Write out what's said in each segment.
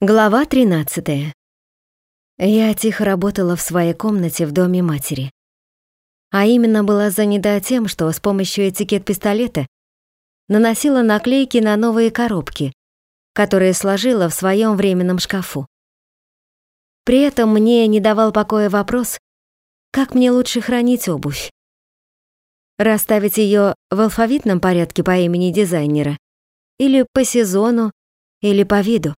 Глава 13. Я тихо работала в своей комнате в доме матери. А именно была занята тем, что с помощью этикет-пистолета наносила наклейки на новые коробки, которые сложила в своем временном шкафу. При этом мне не давал покоя вопрос, как мне лучше хранить обувь. Расставить ее в алфавитном порядке по имени дизайнера или по сезону, или по виду.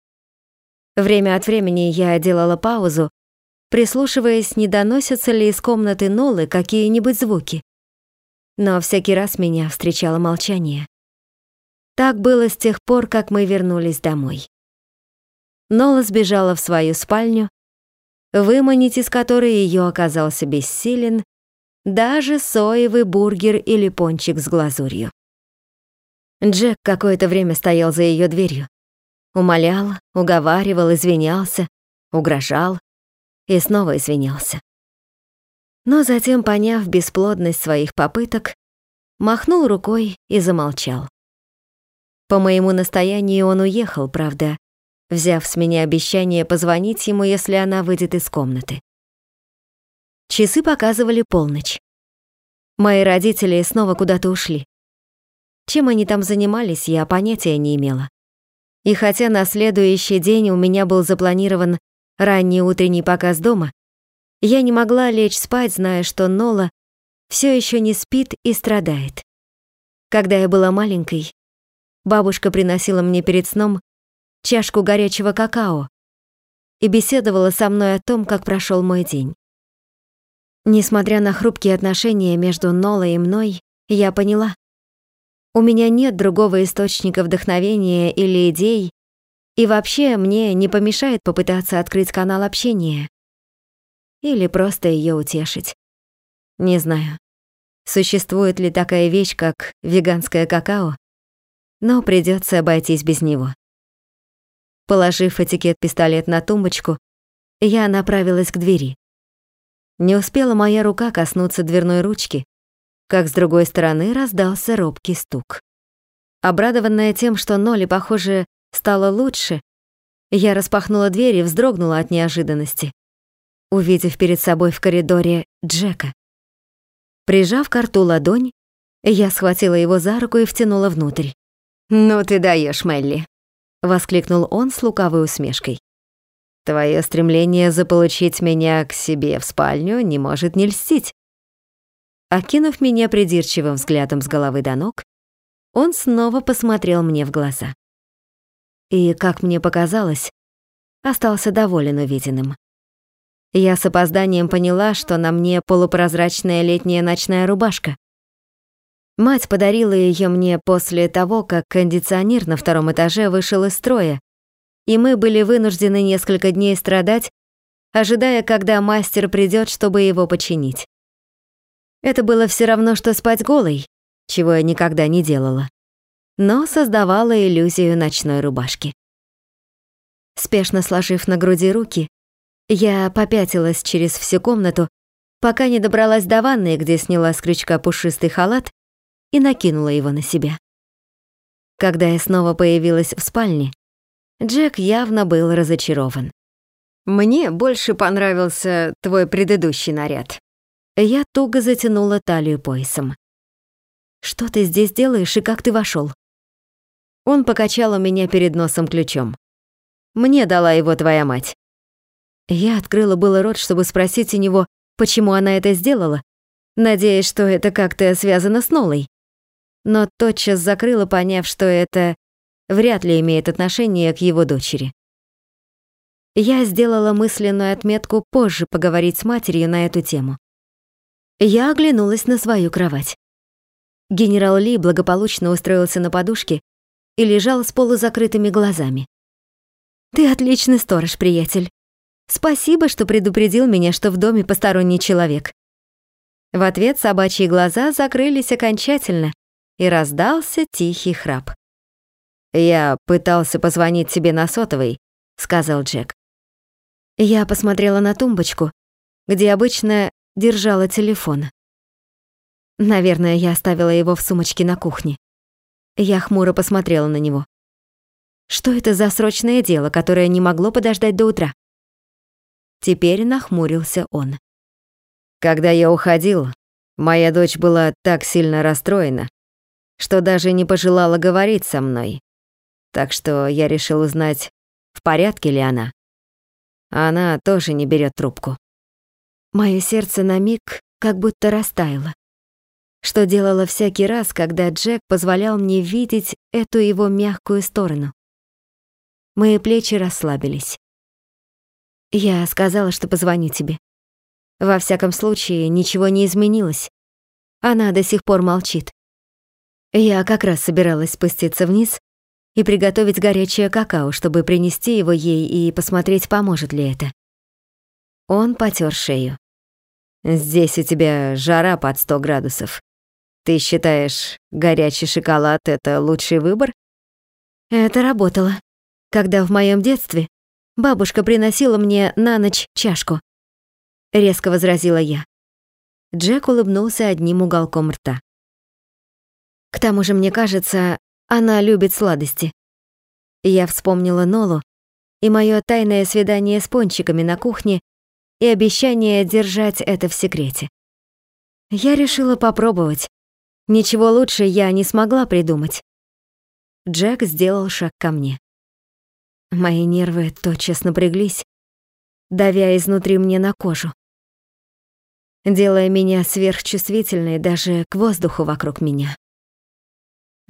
Время от времени я делала паузу, прислушиваясь, не доносятся ли из комнаты Нолы какие-нибудь звуки. Но всякий раз меня встречало молчание. Так было с тех пор, как мы вернулись домой. Нола сбежала в свою спальню, выманить из которой ее оказался бессилен даже соевый бургер или пончик с глазурью. Джек какое-то время стоял за ее дверью. Умолял, уговаривал, извинялся, угрожал и снова извинялся. Но затем, поняв бесплодность своих попыток, махнул рукой и замолчал. По моему настоянию он уехал, правда, взяв с меня обещание позвонить ему, если она выйдет из комнаты. Часы показывали полночь. Мои родители снова куда-то ушли. Чем они там занимались, я понятия не имела. И хотя на следующий день у меня был запланирован ранний утренний показ дома, я не могла лечь спать, зная, что Нола все еще не спит и страдает. Когда я была маленькой, бабушка приносила мне перед сном чашку горячего какао и беседовала со мной о том, как прошел мой день. Несмотря на хрупкие отношения между Нолой и мной, я поняла, у меня нет другого источника вдохновения или идей, и вообще мне не помешает попытаться открыть канал общения. Или просто ее утешить. Не знаю, существует ли такая вещь, как веганское какао, но придется обойтись без него. Положив этикет-пистолет на тумбочку, я направилась к двери. Не успела моя рука коснуться дверной ручки, как с другой стороны раздался робкий стук. Обрадованная тем, что Ноли, похоже, стало лучше, я распахнула дверь и вздрогнула от неожиданности, увидев перед собой в коридоре Джека. Прижав к рту ладонь, я схватила его за руку и втянула внутрь. «Ну ты даешь, Мелли!» — воскликнул он с лукавой усмешкой. «Твое стремление заполучить меня к себе в спальню не может не льстить. Окинув меня придирчивым взглядом с головы до ног, он снова посмотрел мне в глаза. И, как мне показалось, остался доволен увиденным. Я с опозданием поняла, что на мне полупрозрачная летняя ночная рубашка. Мать подарила ее мне после того, как кондиционер на втором этаже вышел из строя, и мы были вынуждены несколько дней страдать, ожидая, когда мастер придет, чтобы его починить. Это было все равно, что спать голой, чего я никогда не делала, но создавала иллюзию ночной рубашки. Спешно сложив на груди руки, я попятилась через всю комнату, пока не добралась до ванной, где сняла с крючка пушистый халат и накинула его на себя. Когда я снова появилась в спальне, Джек явно был разочарован. «Мне больше понравился твой предыдущий наряд», я туго затянула талию поясом. «Что ты здесь делаешь и как ты вошел? Он покачал у меня перед носом ключом. «Мне дала его твоя мать». Я открыла было рот, чтобы спросить у него, почему она это сделала, надеясь, что это как-то связано с Нолой. Но тотчас закрыла, поняв, что это вряд ли имеет отношение к его дочери. Я сделала мысленную отметку позже поговорить с матерью на эту тему. Я оглянулась на свою кровать. Генерал Ли благополучно устроился на подушке и лежал с полузакрытыми глазами. «Ты отличный сторож, приятель. Спасибо, что предупредил меня, что в доме посторонний человек». В ответ собачьи глаза закрылись окончательно, и раздался тихий храп. «Я пытался позвонить тебе на сотовый», — сказал Джек. Я посмотрела на тумбочку, где обычно держала телефон. Наверное, я оставила его в сумочке на кухне. Я хмуро посмотрела на него. Что это за срочное дело, которое не могло подождать до утра? Теперь нахмурился он. Когда я уходил, моя дочь была так сильно расстроена, что даже не пожелала говорить со мной. Так что я решил узнать, в порядке ли она. Она тоже не берет трубку. Моё сердце на миг как будто растаяло, что делала всякий раз, когда Джек позволял мне видеть эту его мягкую сторону. Мои плечи расслабились. Я сказала, что позвоню тебе. Во всяком случае, ничего не изменилось. Она до сих пор молчит. Я как раз собиралась спуститься вниз и приготовить горячее какао, чтобы принести его ей и посмотреть, поможет ли это. Он потер шею. «Здесь у тебя жара под 100 градусов. Ты считаешь, горячий шоколад — это лучший выбор?» Это работало. Когда в моем детстве Бабушка приносила мне на ночь чашку. Резко возразила я. Джек улыбнулся одним уголком рта. К тому же, мне кажется, она любит сладости. Я вспомнила Нолу и моё тайное свидание с пончиками на кухне и обещание держать это в секрете. Я решила попробовать. Ничего лучше я не смогла придумать. Джек сделал шаг ко мне. Мои нервы тотчас напряглись, давя изнутри мне на кожу, делая меня сверхчувствительной даже к воздуху вокруг меня.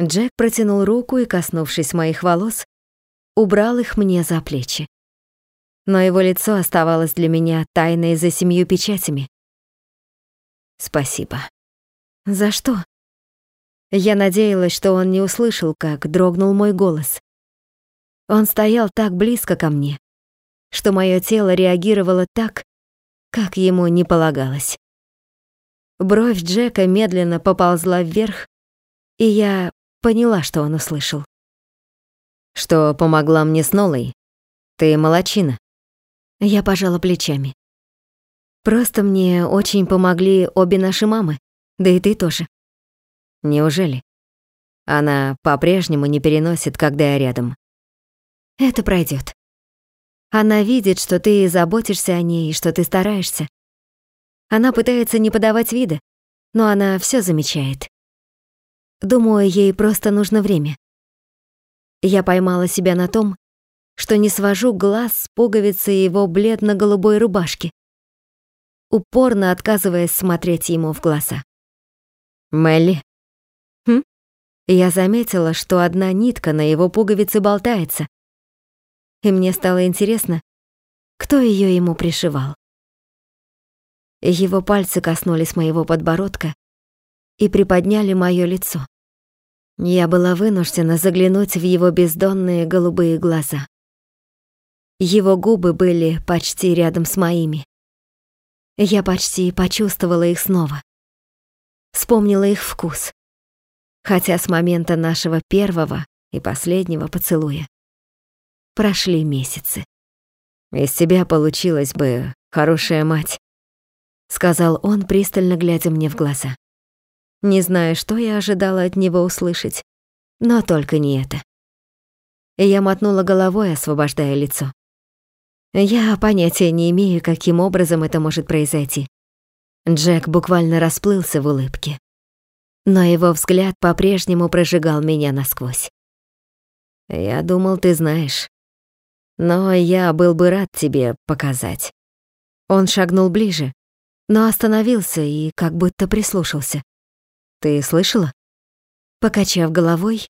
Джек протянул руку и, коснувшись моих волос, убрал их мне за плечи. Но его лицо оставалось для меня тайной за семью печатями. Спасибо. За что? Я надеялась, что он не услышал, как дрогнул мой голос. Он стоял так близко ко мне, что мое тело реагировало так, как ему не полагалось. Бровь Джека медленно поползла вверх, и я поняла, что он услышал. «Что помогла мне с Нолой? Ты молочина». Я пожала плечами. «Просто мне очень помогли обе наши мамы, да и ты тоже». «Неужели? Она по-прежнему не переносит, когда я рядом. Это пройдет. Она видит, что ты заботишься о ней и что ты стараешься. Она пытается не подавать вида, но она все замечает. Думаю, ей просто нужно время. Я поймала себя на том, что не свожу глаз с пуговицы его бледно-голубой рубашки, упорно отказываясь смотреть ему в глаза. «Мелли?» «Хм?» Я заметила, что одна нитка на его пуговице болтается, и мне стало интересно, кто ее ему пришивал. Его пальцы коснулись моего подбородка и приподняли мое лицо. Я была вынуждена заглянуть в его бездонные голубые глаза. Его губы были почти рядом с моими. Я почти почувствовала их снова. Вспомнила их вкус. Хотя с момента нашего первого и последнего поцелуя Прошли месяцы. «Из тебя получилась бы хорошая мать», — сказал он, пристально глядя мне в глаза. Не знаю, что я ожидала от него услышать, но только не это. Я мотнула головой, освобождая лицо. Я понятия не имею, каким образом это может произойти. Джек буквально расплылся в улыбке. Но его взгляд по-прежнему прожигал меня насквозь. «Я думал, ты знаешь», но я был бы рад тебе показать». Он шагнул ближе, но остановился и как будто прислушался. «Ты слышала?» Покачав головой,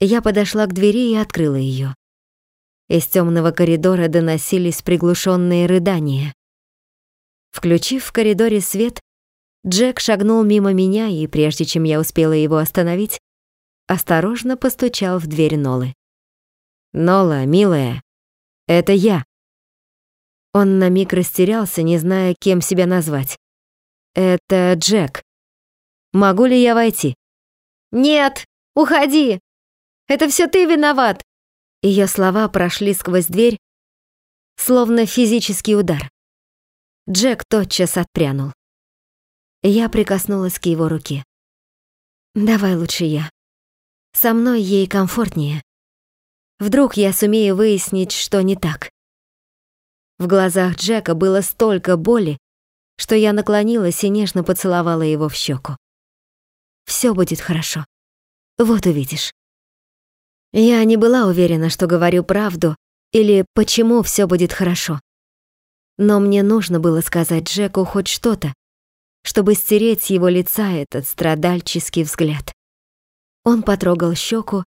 я подошла к двери и открыла ее. Из темного коридора доносились приглушенные рыдания. Включив в коридоре свет, Джек шагнул мимо меня и, прежде чем я успела его остановить, осторожно постучал в дверь Нолы. «Нола, милая, это я. Он на миг растерялся, не зная, кем себя назвать. Это Джек. Могу ли я войти? Нет, уходи. Это все ты виноват. Ее слова прошли сквозь дверь, словно физический удар. Джек тотчас отпрянул. Я прикоснулась к его руке. Давай лучше я. Со мной ей комфортнее. Вдруг я сумею выяснить, что не так. В глазах Джека было столько боли, что я наклонилась и нежно поцеловала его в щеку. Все будет хорошо. Вот увидишь. Я не была уверена, что говорю правду или почему все будет хорошо. Но мне нужно было сказать Джеку хоть что-то, чтобы стереть с его лица этот страдальческий взгляд. Он потрогал щеку,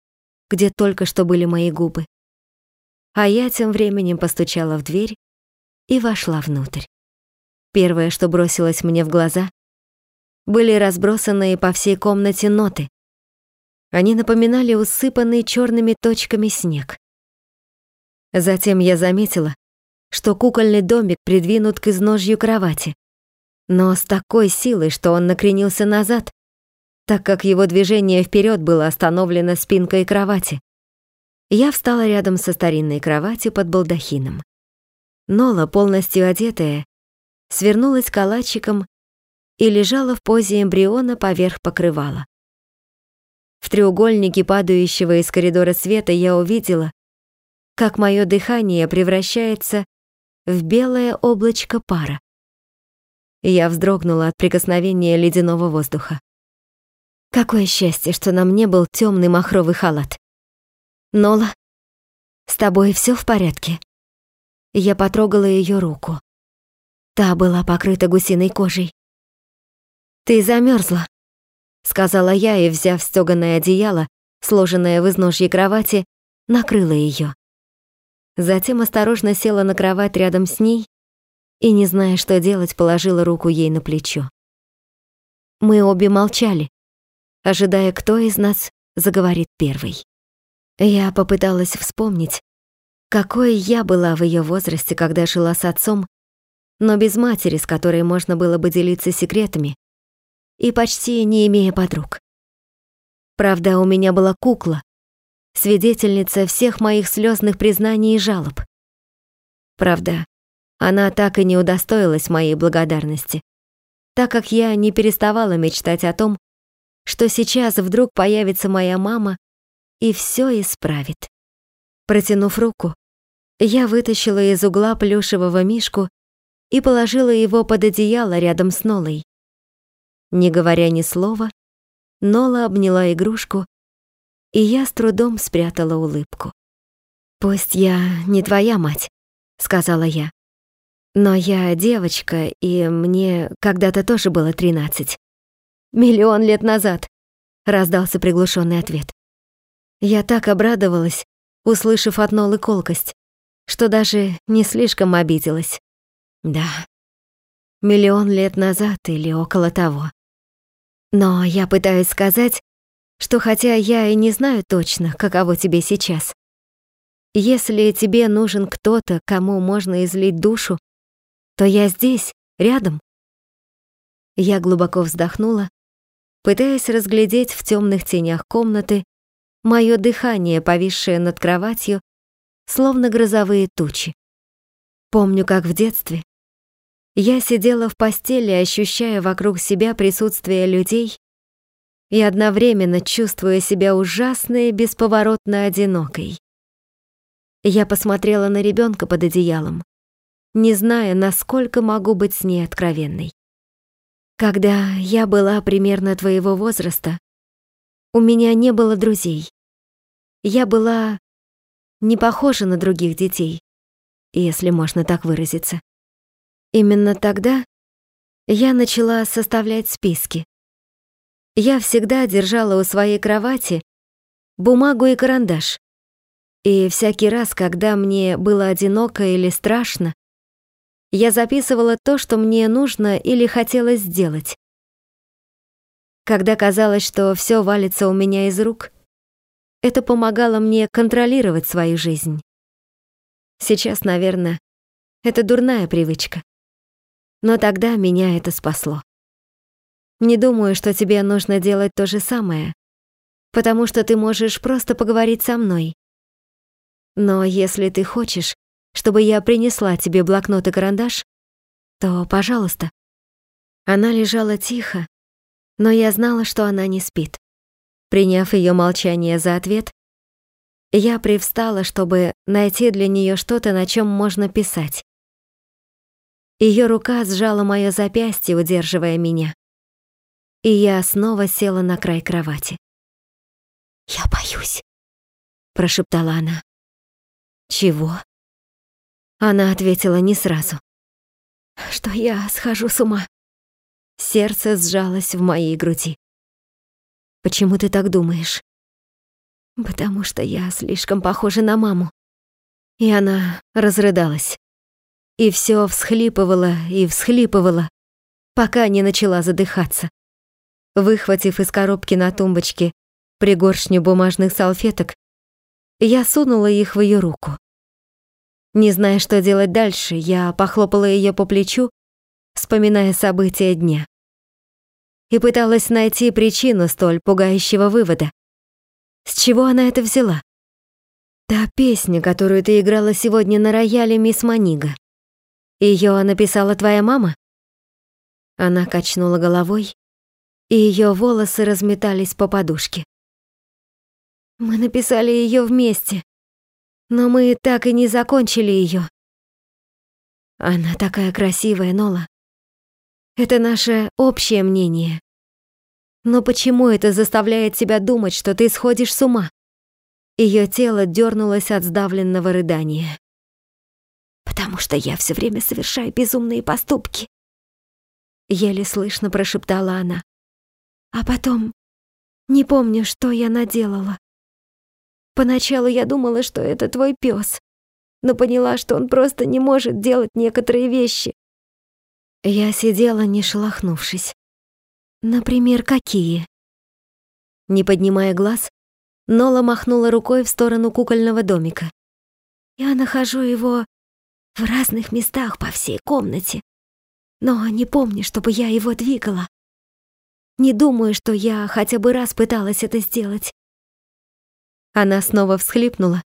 где только что были мои губы. А я тем временем постучала в дверь и вошла внутрь. Первое, что бросилось мне в глаза, были разбросанные по всей комнате ноты. Они напоминали усыпанный черными точками снег. Затем я заметила, что кукольный домик придвинут к изножью кровати, но с такой силой, что он накренился назад, так как его движение вперед было остановлено спинкой кровати. Я встала рядом со старинной кроватью под балдахином. Нола, полностью одетая, свернулась калачиком и лежала в позе эмбриона поверх покрывала. В треугольнике падающего из коридора света я увидела, как мое дыхание превращается в белое облачко пара. Я вздрогнула от прикосновения ледяного воздуха. Какое счастье, что на мне был темный махровый халат. Нола, с тобой все в порядке? Я потрогала ее руку. Та была покрыта гусиной кожей. «Ты замерзла, сказала я и, взяв стёганое одеяло, сложенное в изножье кровати, накрыла ее. Затем осторожно села на кровать рядом с ней и, не зная, что делать, положила руку ей на плечо. Мы обе молчали, ожидая, кто из нас заговорит первый. Я попыталась вспомнить, какой я была в ее возрасте, когда жила с отцом, но без матери, с которой можно было бы делиться секретами, и почти не имея подруг. Правда, у меня была кукла, свидетельница всех моих слезных признаний и жалоб. Правда, она так и не удостоилась моей благодарности, так как я не переставала мечтать о том, что сейчас вдруг появится моя мама и все исправит. Протянув руку, я вытащила из угла плюшевого мишку и положила его под одеяло рядом с Нолой. Не говоря ни слова, Нола обняла игрушку, и я с трудом спрятала улыбку. «Пусть я не твоя мать», — сказала я. «Но я девочка, и мне когда-то тоже было тринадцать. Миллион лет назад», — раздался приглушенный ответ. Я так обрадовалась, услышав от Нолы колкость что даже не слишком обиделась. Да, миллион лет назад или около того. Но я пытаюсь сказать, что хотя я и не знаю точно, каково тебе сейчас, если тебе нужен кто-то, кому можно излить душу, то я здесь, рядом. Я глубоко вздохнула, пытаясь разглядеть в темных тенях комнаты мое дыхание, повисшее над кроватью словно грозовые тучи. Помню, как в детстве я сидела в постели, ощущая вокруг себя присутствие людей и одновременно чувствуя себя ужасно и бесповоротно одинокой. Я посмотрела на ребенка под одеялом, не зная, насколько могу быть с ней откровенной. Когда я была примерно твоего возраста, у меня не было друзей. Я была не похожа на других детей, если можно так выразиться. Именно тогда я начала составлять списки. Я всегда держала у своей кровати бумагу и карандаш. И всякий раз, когда мне было одиноко или страшно, я записывала то, что мне нужно или хотелось сделать. Когда казалось, что все валится у меня из рук, это помогало мне контролировать свою жизнь. Сейчас, наверное, это дурная привычка. Но тогда меня это спасло. Не думаю, что тебе нужно делать то же самое, потому что ты можешь просто поговорить со мной. Но если ты хочешь, чтобы я принесла тебе блокнот и карандаш, то, пожалуйста. Она лежала тихо, но я знала, что она не спит. Приняв ее молчание за ответ, Я привстала, чтобы найти для нее что-то, на чем можно писать. Ее рука сжала мое запястье, удерживая меня. И я снова села на край кровати. «Я боюсь», — прошептала она. «Чего?» Она ответила не сразу. «Что я схожу с ума». Сердце сжалось в моей груди. «Почему ты так думаешь?» «Потому что я слишком похожа на маму». И она разрыдалась. И все всхлипывала и всхлипывала, пока не начала задыхаться. Выхватив из коробки на тумбочке пригоршню бумажных салфеток, я сунула их в ее руку. Не зная, что делать дальше, я похлопала ее по плечу, вспоминая события дня. И пыталась найти причину столь пугающего вывода. С чего она это взяла? Та песня, которую ты играла сегодня на рояле, мисс Манига. Ее написала твоя мама? Она качнула головой, и ее волосы разметались по подушке. Мы написали ее вместе, но мы так и не закончили ее. Она такая красивая, Нола. Это наше общее мнение. Но почему это заставляет тебя думать, что ты сходишь с ума? Ее тело дернулось от сдавленного рыдания. Потому что я все время совершаю безумные поступки. Еле слышно прошептала она. А потом не помню, что я наделала. Поначалу я думала, что это твой пес, но поняла, что он просто не может делать некоторые вещи. Я сидела, не шелохнувшись. Например, какие? Не поднимая глаз, Нола махнула рукой в сторону кукольного домика. Я нахожу его в разных местах по всей комнате, но не помню, чтобы я его двигала. Не думаю, что я хотя бы раз пыталась это сделать. Она снова всхлипнула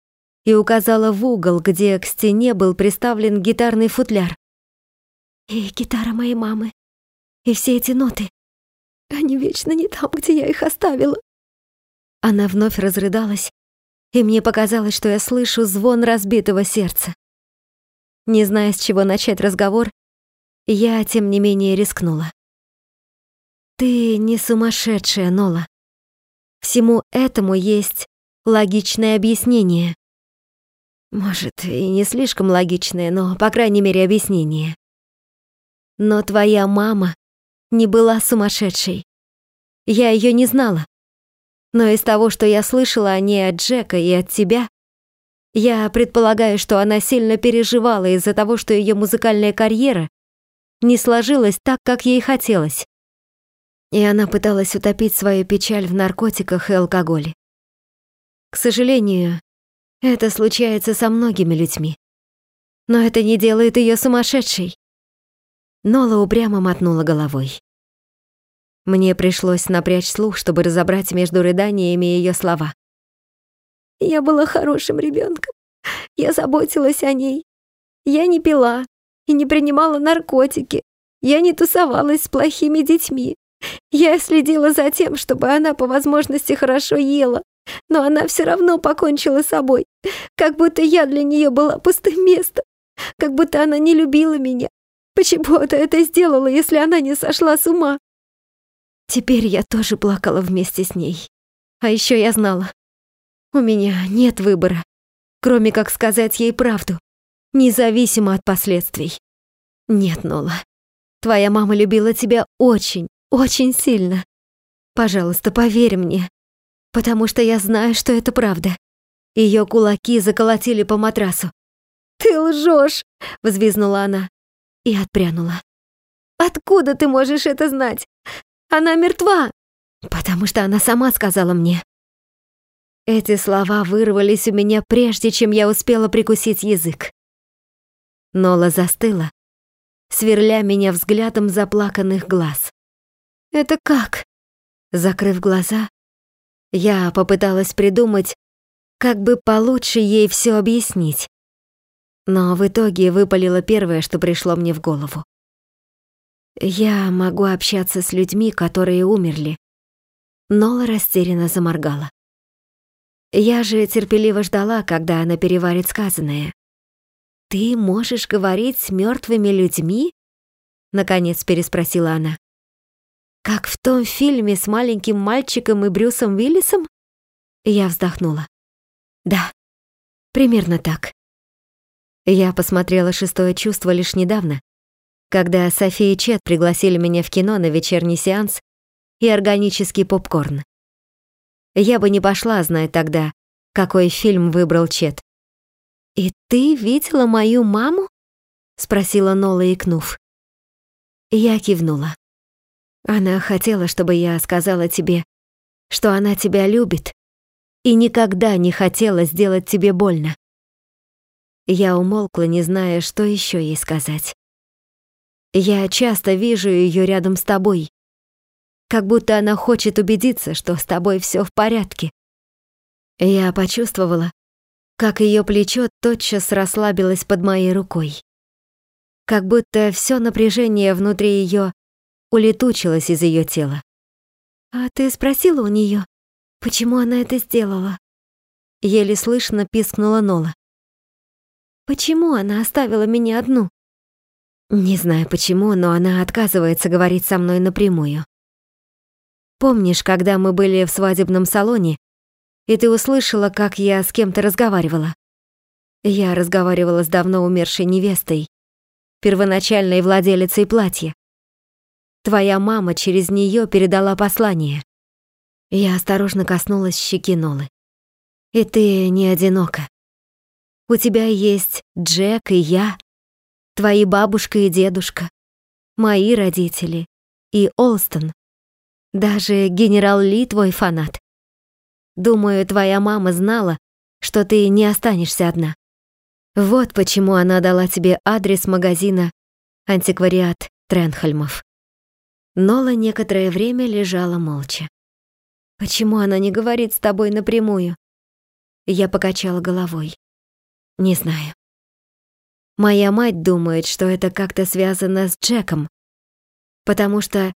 и указала в угол, где к стене был приставлен гитарный футляр. И гитара моей мамы. И все эти ноты. Они вечно не там, где я их оставила. Она вновь разрыдалась, и мне показалось, что я слышу звон разбитого сердца. Не зная, с чего начать разговор, я, тем не менее, рискнула. «Ты не сумасшедшая, Нола. Всему этому есть логичное объяснение. Может, и не слишком логичное, но, по крайней мере, объяснение. Но твоя мама не была сумасшедшей. Я ее не знала. Но из того, что я слышала о ней от Джека и от тебя, я предполагаю, что она сильно переживала из-за того, что ее музыкальная карьера не сложилась так, как ей хотелось. И она пыталась утопить свою печаль в наркотиках и алкоголе. К сожалению, это случается со многими людьми. Но это не делает ее сумасшедшей. Нола упрямо мотнула головой. Мне пришлось напрячь слух, чтобы разобрать между рыданиями ее слова. Я была хорошим ребенком. Я заботилась о ней. Я не пила и не принимала наркотики. Я не тусовалась с плохими детьми. Я следила за тем, чтобы она по возможности хорошо ела, но она все равно покончила собой, как будто я для нее была пустым местом, как будто она не любила меня. Почему ты это сделала, если она не сошла с ума? Теперь я тоже плакала вместе с ней. А еще я знала, у меня нет выбора, кроме как сказать ей правду, независимо от последствий. Нет, Нола, твоя мама любила тебя очень, очень сильно. Пожалуйста, поверь мне, потому что я знаю, что это правда. Ее кулаки заколотили по матрасу. «Ты лжешь!» — взвизнула она и отпрянула. «Откуда ты можешь это знать? Она мертва!» «Потому что она сама сказала мне». Эти слова вырвались у меня прежде, чем я успела прикусить язык. Нола застыла, сверля меня взглядом заплаканных глаз. «Это как?» Закрыв глаза, я попыталась придумать, как бы получше ей все объяснить. Но в итоге выпалило первое, что пришло мне в голову. Я могу общаться с людьми, которые умерли. Нола растерянно заморгала. Я же терпеливо ждала, когда она переварит сказанное. «Ты можешь говорить с мертвыми людьми?» Наконец переспросила она. «Как в том фильме с маленьким мальчиком и Брюсом Уиллисом?» Я вздохнула. «Да, примерно так». Я посмотрела «Шестое чувство» лишь недавно, когда София и Чет пригласили меня в кино на вечерний сеанс и органический попкорн. Я бы не пошла, зная тогда, какой фильм выбрал Чет. «И ты видела мою маму?» — спросила Нола, икнув. Я кивнула. Она хотела, чтобы я сказала тебе, что она тебя любит и никогда не хотела сделать тебе больно. Я умолкла, не зная, что еще ей сказать. Я часто вижу ее рядом с тобой, как будто она хочет убедиться, что с тобой все в порядке. Я почувствовала, как ее плечо тотчас расслабилось под моей рукой. Как будто все напряжение внутри ее улетучилось из ее тела. «А ты спросила у нее, почему она это сделала?» Еле слышно пискнула Нола. «Почему она оставила меня одну?» Не знаю почему, но она отказывается говорить со мной напрямую. Помнишь, когда мы были в свадебном салоне, и ты услышала, как я с кем-то разговаривала? Я разговаривала с давно умершей невестой, первоначальной владелицей платья. Твоя мама через нее передала послание. Я осторожно коснулась щеки Нолы. И ты не одинока. У тебя есть Джек и я, твои бабушка и дедушка, мои родители и Олстон, даже генерал Ли твой фанат. Думаю, твоя мама знала, что ты не останешься одна. Вот почему она дала тебе адрес магазина «Антиквариат Тренхольмов». Нола некоторое время лежала молча. «Почему она не говорит с тобой напрямую?» Я покачала головой. «Не знаю. Моя мать думает, что это как-то связано с Джеком, потому что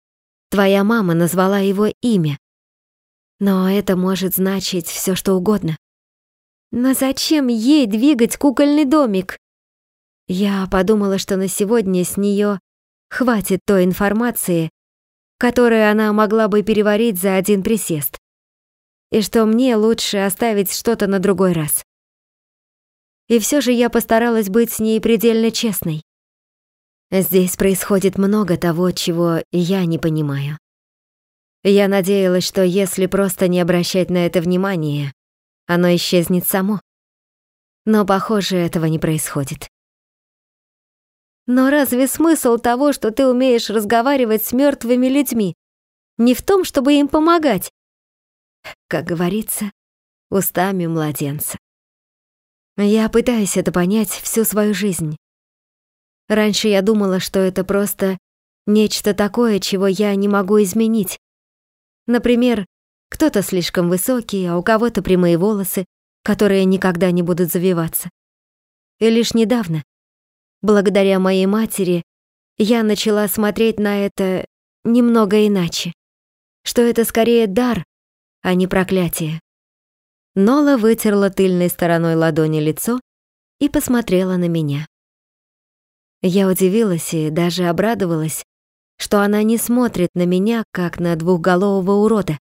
Твоя мама назвала его имя. Но это может значить все, что угодно. Но зачем ей двигать кукольный домик? Я подумала, что на сегодня с нее хватит той информации, которую она могла бы переварить за один присест. И что мне лучше оставить что-то на другой раз. И все же я постаралась быть с ней предельно честной. Здесь происходит много того, чего я не понимаю. Я надеялась, что если просто не обращать на это внимания, оно исчезнет само. Но, похоже, этого не происходит. Но разве смысл того, что ты умеешь разговаривать с мертвыми людьми, не в том, чтобы им помогать? Как говорится, устами младенца. Я пытаюсь это понять всю свою жизнь. Раньше я думала, что это просто нечто такое, чего я не могу изменить. Например, кто-то слишком высокий, а у кого-то прямые волосы, которые никогда не будут завиваться. И лишь недавно, благодаря моей матери, я начала смотреть на это немного иначе. Что это скорее дар, а не проклятие. Нола вытерла тыльной стороной ладони лицо и посмотрела на меня. Я удивилась и даже обрадовалась, что она не смотрит на меня, как на двухголового урода.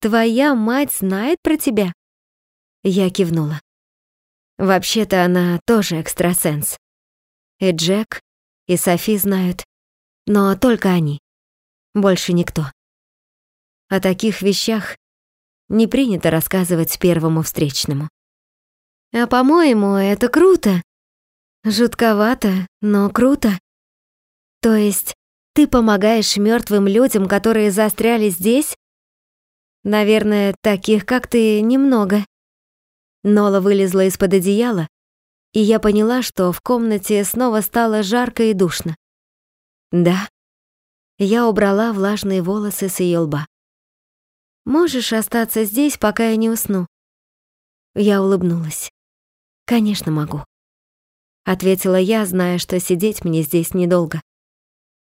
«Твоя мать знает про тебя?» Я кивнула. Вообще-то она тоже экстрасенс. И Джек, и Софи знают, но только они. Больше никто. О таких вещах не принято рассказывать первому встречному. А по-моему, это круто, Жутковато, но круто. То есть ты помогаешь мертвым людям, которые застряли здесь? Наверное, таких, как ты, немного. Нола вылезла из-под одеяла, и я поняла, что в комнате снова стало жарко и душно. Да. Я убрала влажные волосы с ее лба. Можешь остаться здесь, пока я не усну? Я улыбнулась. Конечно, могу ответила я, зная, что сидеть мне здесь недолго.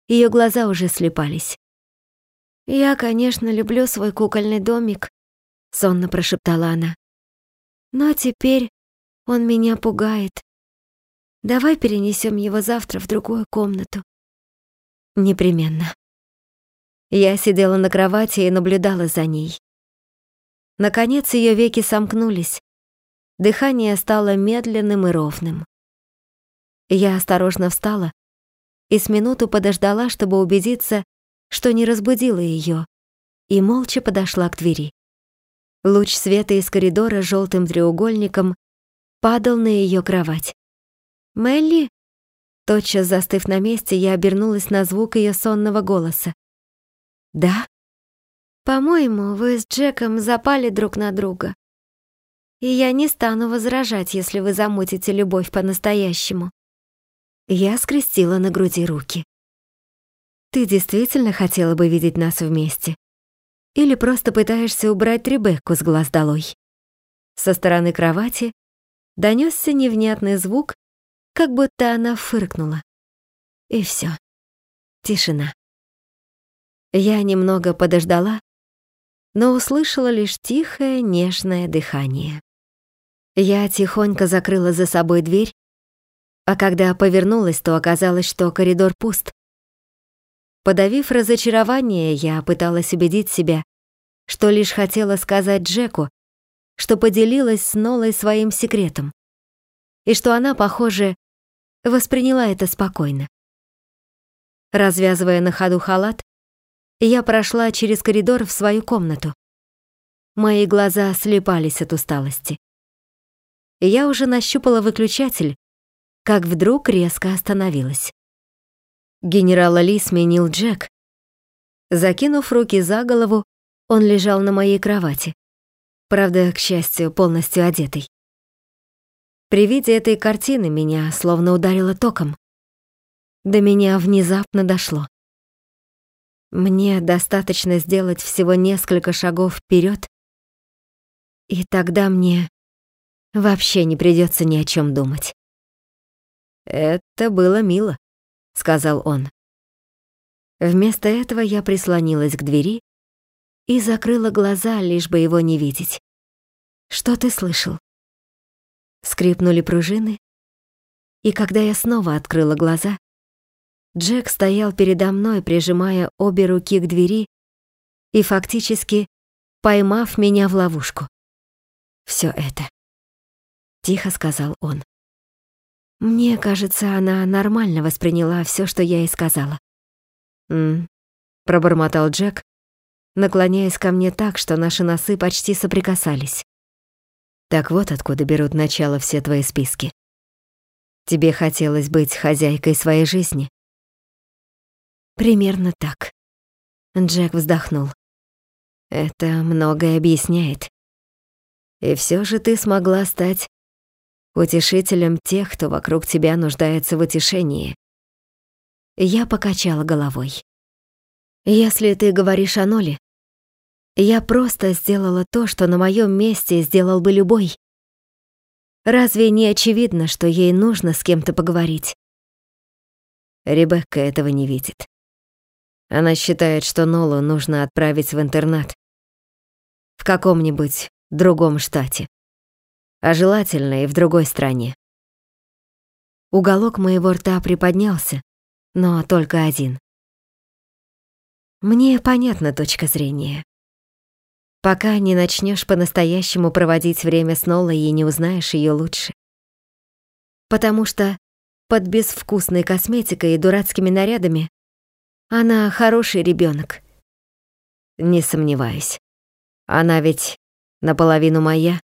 Ее глаза уже слепались. Я, конечно, люблю свой кукольный домик, сонно прошептала она. Но теперь он меня пугает. Давай перенесем его завтра в другую комнату. Непременно. Я сидела на кровати и наблюдала за ней. Наконец ее веки сомкнулись. Дыхание стало медленным и ровным. Я осторожно встала и с минуту подождала, чтобы убедиться, что не разбудила ее, и молча подошла к двери. Луч света из коридора желтым треугольником падал на ее кровать. «Мелли?» Тотчас застыв на месте, я обернулась на звук ее сонного голоса. «Да?» «По-моему, вы с Джеком запали друг на друга. И я не стану возражать, если вы замутите любовь по-настоящему». Я скрестила на груди руки. «Ты действительно хотела бы видеть нас вместе?» Или просто пытаешься убрать Ребекку с глаз долой. Со стороны кровати донесся невнятный звук, как будто она фыркнула. И все. Тишина. Я немного подождала, но услышала лишь тихое, нежное дыхание. Я тихонько закрыла за собой дверь, а когда повернулась, то оказалось, что коридор пуст. Подавив разочарование, я пыталась убедить себя, что лишь хотела сказать Джеку, что поделилась с Нолой своим секретом, и что она, похоже, восприняла это спокойно. Развязывая на ходу халат, я прошла через коридор в свою комнату. Мои глаза слепались от усталости. Я уже нащупала выключатель, как вдруг резко остановилась. Генерала Ли сменил Джек. Закинув руки за голову, он лежал на моей кровати. Правда, к счастью, полностью одетый. При виде этой картины меня словно ударило током. До меня внезапно дошло. Мне достаточно сделать всего несколько шагов вперед, и тогда мне вообще не придется ни о чем думать. Это было мило. — сказал он. Вместо этого я прислонилась к двери и закрыла глаза, лишь бы его не видеть. «Что ты слышал?» Скрипнули пружины, и когда я снова открыла глаза, Джек стоял передо мной, прижимая обе руки к двери и фактически поймав меня в ловушку. «Всё это», — тихо сказал он. Мне кажется, она нормально восприняла все, что я ей сказала. «М-м», пробормотал Джек, наклоняясь ко мне так, что наши носы почти соприкасались. Так вот откуда берут начало все твои списки. Тебе хотелось быть хозяйкой своей жизни. Примерно так. Джек вздохнул. Это многое объясняет. И все же ты смогла стать утешителем тех, кто вокруг тебя нуждается в утешении. Я покачала головой. Если ты говоришь о Ноле, я просто сделала то, что на моем месте сделал бы любой. Разве не очевидно, что ей нужно с кем-то поговорить? Ребекка этого не видит. Она считает, что Нолу нужно отправить в интернат. В каком-нибудь другом штате а желательно и в другой стране. Уголок моего рта приподнялся, но только один. Мне понятна точка зрения. Пока не начнешь по-настоящему проводить время с Нолой и не узнаешь ее лучше. Потому что под безвкусной косметикой и дурацкими нарядами она хороший ребенок. Не сомневаюсь. Она ведь наполовину моя.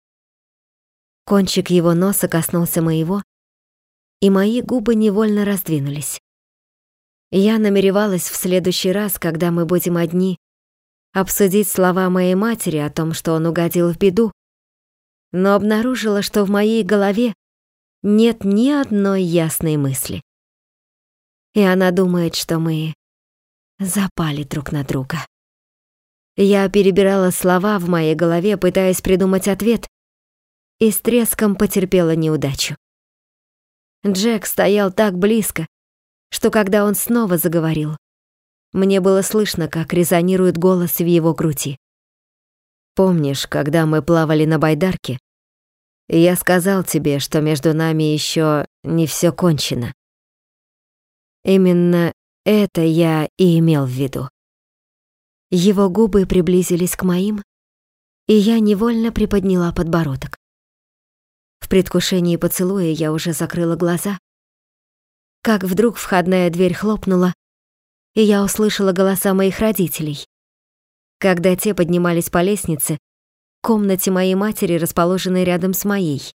Кончик его носа коснулся моего, и мои губы невольно раздвинулись. Я намеревалась в следующий раз, когда мы будем одни, обсудить слова моей матери о том, что он угодил в беду, но обнаружила, что в моей голове нет ни одной ясной мысли. И она думает, что мы запали друг на друга. Я перебирала слова в моей голове, пытаясь придумать ответ, и с треском потерпела неудачу. Джек стоял так близко, что когда он снова заговорил, мне было слышно, как резонирует голос в его груди. Помнишь, когда мы плавали на байдарке, я сказал тебе, что между нами еще не все кончено. Именно это я и имел в виду. Его губы приблизились к моим, и я невольно приподняла подбородок. В предвкушении поцелуя я уже закрыла глаза, как вдруг входная дверь хлопнула, и я услышала голоса моих родителей. Когда те поднимались по лестнице, комнате моей матери, расположенной рядом с моей.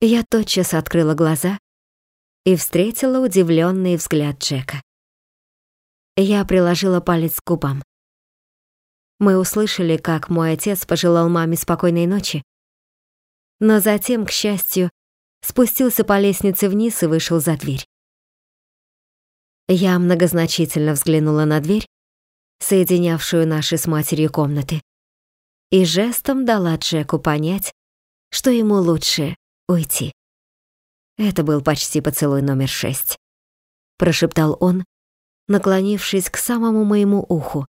Я тотчас открыла глаза и встретила удивленный взгляд Джека. Я приложила палец к губам. Мы услышали, как мой отец пожелал маме спокойной ночи, но затем, к счастью, спустился по лестнице вниз и вышел за дверь. Я многозначительно взглянула на дверь, соединявшую наши с матерью комнаты и жестом дала Джеку понять, что ему лучше уйти. Это был почти поцелуй номер шесть. Прошептал он, наклонившись к самому моему уху.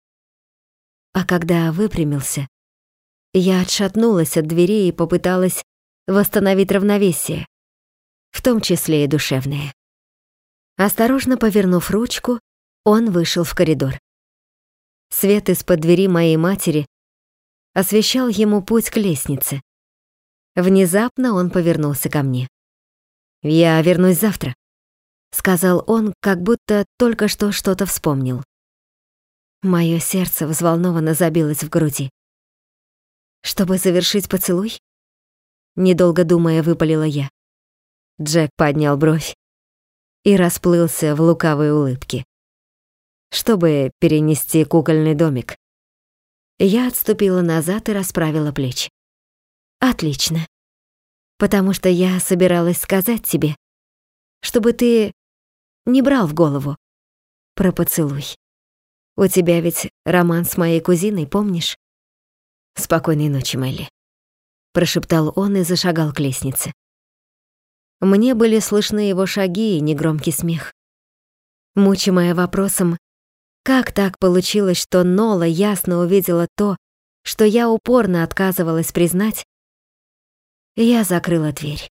А когда выпрямился, я отшатнулась от двери и попыталась восстановить равновесие, в том числе и душевное. Осторожно повернув ручку, он вышел в коридор. Свет из-под двери моей матери освещал ему путь к лестнице. Внезапно он повернулся ко мне. «Я вернусь завтра», — сказал он, как будто только что что-то вспомнил. Моё сердце взволнованно забилось в груди. «Чтобы завершить поцелуй?» Недолго думая, выпалила я. Джек поднял бровь и расплылся в лукавой улыбке. Чтобы перенести кукольный домик, я отступила назад и расправила плечи. Отлично. Потому что я собиралась сказать тебе, чтобы ты не брал в голову про поцелуй. У тебя ведь роман с моей кузиной, помнишь? Спокойной ночи, Мелли. Прошептал он и зашагал к лестнице. Мне были слышны его шаги и негромкий смех. Мучимая вопросом, как так получилось, что Нола ясно увидела то, что я упорно отказывалась признать? Я закрыла дверь.